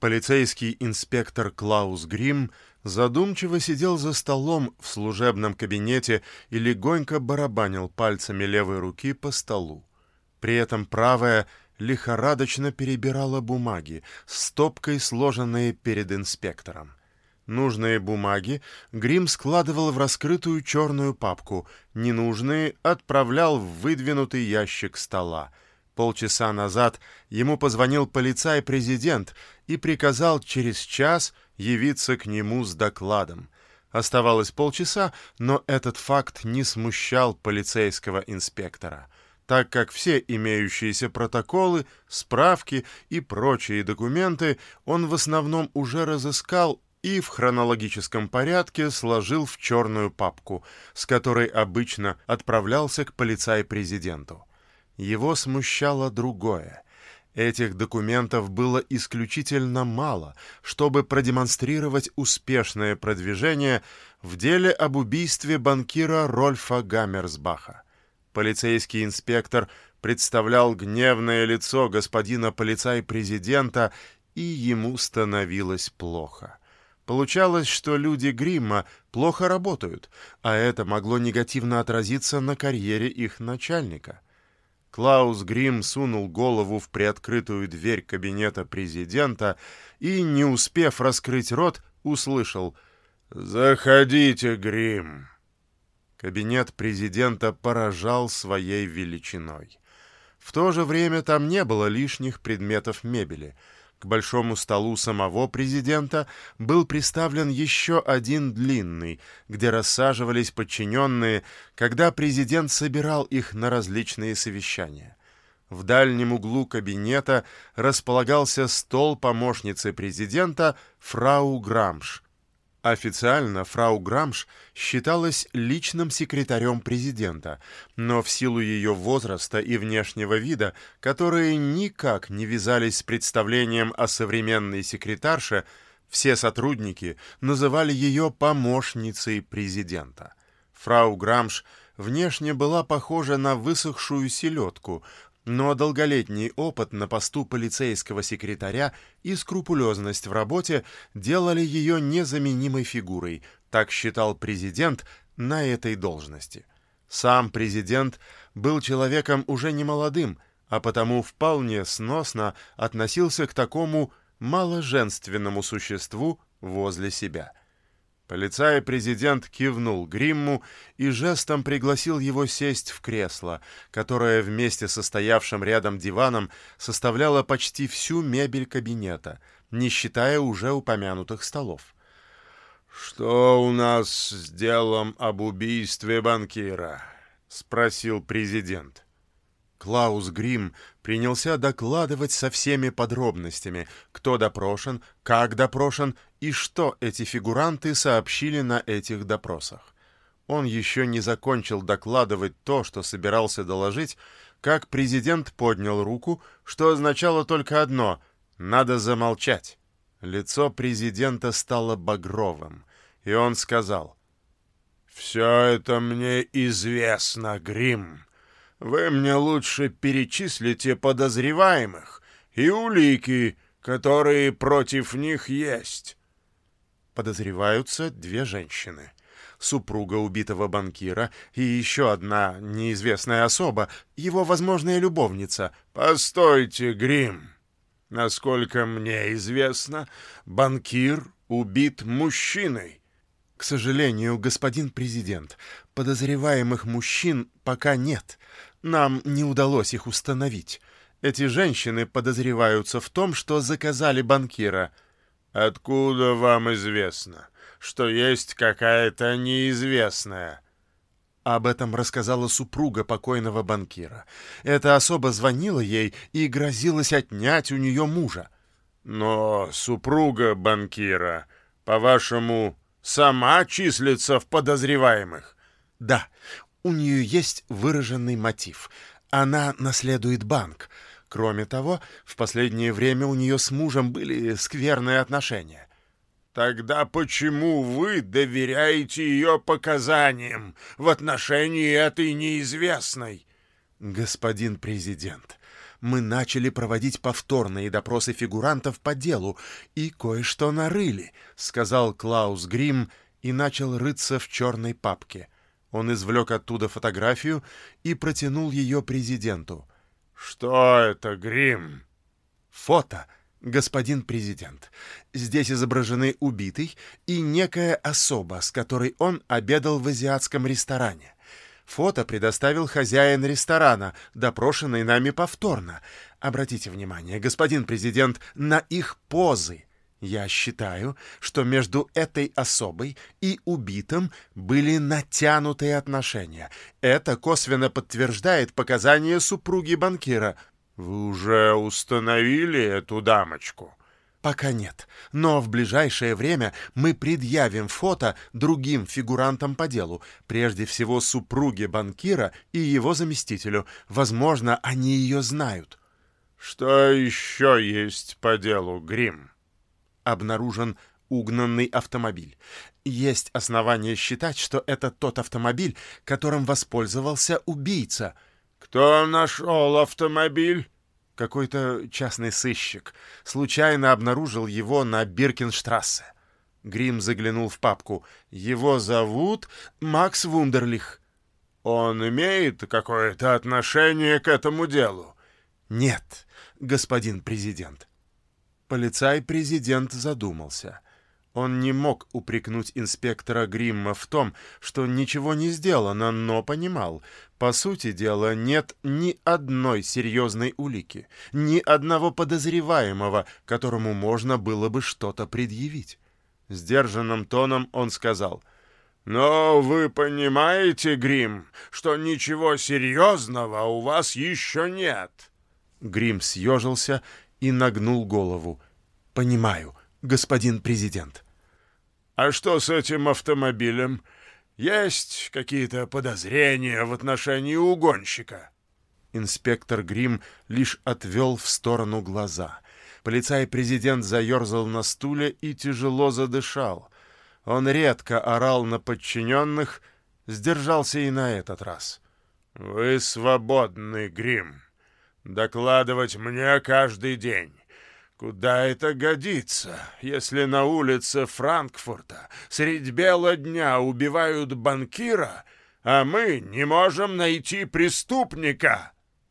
Полицейский инспектор Клаус Грим задумчиво сидел за столом в служебном кабинете и легонько барабанил пальцами левой руки по столу. При этом правая лихорадочно перебирала бумаги, стопкой сложенные перед инспектором. Нужные бумаги Грим складывал в раскрытую черную папку, ненужные отправлял в выдвинутый ящик стола. Полчаса назад ему позвонил полицай-президент и приказал через час явиться к нему с докладом. Оставалось полчаса, но этот факт не смущал полицейского инспектора, так как все имеющиеся протоколы, справки и прочие документы он в основном уже разыскал и в хронологическом порядке сложил в черную папку, с которой обычно отправлялся к полицай-президенту. Его смущало другое. Этих документов было исключительно мало, чтобы продемонстрировать успешное продвижение в деле об убийстве банкира Рольфа Гаммерсбаха. Полицейский инспектор представлял гневное лицо господина полицай-президента, и ему становилось плохо. Получалось, что люди Гримма плохо работают, а это могло негативно отразиться на карьере их начальника. Клаус Грим сунул голову в приоткрытую дверь кабинета президента и, не успев раскрыть рот, услышал «Заходите, Грим». Кабинет президента поражал своей величиной. В то же время там не было лишних предметов мебели — к большому столу самого президента был приставлен еще один длинный, где рассаживались подчиненные, когда президент собирал их на различные совещания. В дальнем углу кабинета располагался стол помощницы президента фрау Грамш, Официально фрау Грамш считалась личным секретарем президента, но в силу ее возраста и внешнего вида, которые никак не вязались с представлением о современной секретарше, все сотрудники называли ее помощницей президента. Фрау Грамш внешне была похожа на высохшую селедку, но долголетний опыт на посту полицейского секретаря и скрупулезность в работе делали ее незаменимой фигурой, так считал президент на этой должности. Сам президент был человеком уже не молодым, а потому вполне сносно относился к такому маложенственному существу возле себя. Полицай-президент кивнул Гримму и жестом пригласил его сесть в кресло, которое вместе со стоявшим рядом диваном составляло почти всю мебель кабинета, не считая уже упомянутых столов. «Что у нас с делом об убийстве банкира?» — спросил президент. Клаус Грим принялся докладывать со всеми подробностями, кто допрошен, как допрошен и что эти фигуранты сообщили на этих допросах. Он еще не закончил докладывать то, что собирался доложить, как президент поднял руку, что означало только одно — надо замолчать. Лицо президента стало багровым, и он сказал, «Все это мне известно, Грим. Вы мне лучше перечислите подозреваемых и улики, которые против них есть. Подозреваются две женщины. Супруга убитого банкира и еще одна неизвестная особа, его возможная любовница. Постойте, Грим. Насколько мне известно, банкир убит мужчиной. К сожалению, господин президент, подозреваемых мужчин пока нет. Нам не удалось их установить. Эти женщины подозреваются в том, что заказали банкира. Откуда вам известно, что есть какая-то неизвестная? Об этом рассказала супруга покойного банкира. Эта особа звонила ей и грозилась отнять у нее мужа. Но супруга банкира, по-вашему, сама числится в подозреваемых? Да, у нее есть выраженный мотив. Она наследует банк. Кроме того, в последнее время у нее с мужем были скверные отношения. Тогда почему вы доверяете ее показаниям в отношении этой неизвестной? Господин президент, мы начали проводить повторные допросы фигурантов по делу и кое-что нарыли», — сказал Клаус Грим и начал рыться в черной папке. Он извлек оттуда фотографию и протянул ее президенту. «Что это, Грим?» «Фото», господин президент. Здесь изображены убитый и некая особа, с которой он обедал в азиатском ресторане. Фото предоставил хозяин ресторана, допрошенный нами повторно. Обратите внимание, господин президент, на их позы. Я считаю, что между этой особой и убитым были натянутые отношения. Это косвенно подтверждает показания супруги банкира. Вы уже установили эту дамочку? Пока нет, но в ближайшее время мы предъявим фото другим фигурантам по делу, прежде всего супруге банкира и его заместителю. Возможно, они ее знают. Что еще есть по делу, Грим? Обнаружен угнанный автомобиль. Есть основания считать, что это тот автомобиль, которым воспользовался убийца — «Кто нашел автомобиль?» Какой-то частный сыщик. Случайно обнаружил его на Биркенштрассе. Грим заглянул в папку. «Его зовут Макс Вундерлих». «Он имеет какое-то отношение к этому делу?» «Нет, господин президент». Полицай-президент задумался. Он не мог упрекнуть инспектора Гримма в том, что ничего не сделано, но понимал, по сути дела, нет ни одной серьезной улики, ни одного подозреваемого, которому можно было бы что-то предъявить. Сдержанным тоном он сказал, «Но вы понимаете, Грим, что ничего серьезного у вас еще нет?» Грим съежился и нагнул голову. «Понимаю, господин президент». А что с этим автомобилем? Есть какие-то подозрения в отношении угонщика?» Инспектор Грим лишь отвел в сторону глаза. Полицай-президент заерзал на стуле и тяжело задышал. Он редко орал на подчиненных, сдержался и на этот раз. «Вы свободны, Грим. Докладывать мне каждый день. Куда это годится, если на улице Франкфурта средь бела дня убивают банкира, а мы не можем найти преступника?»